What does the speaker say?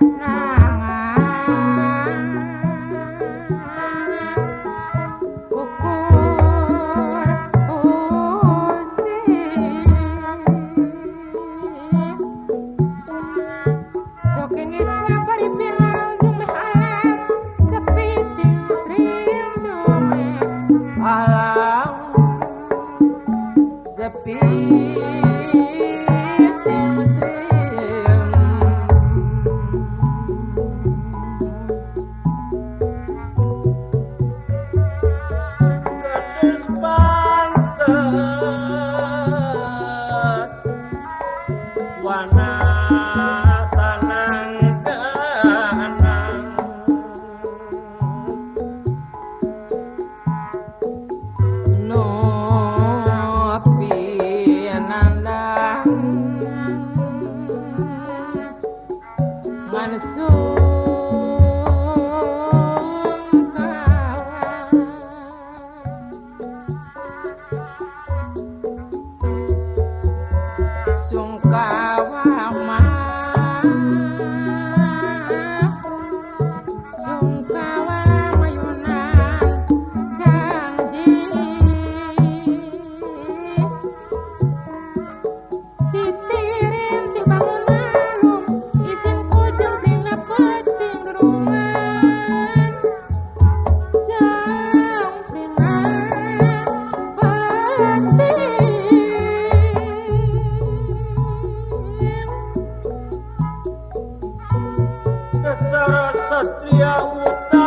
那。mundo. Al sol. rastrear o.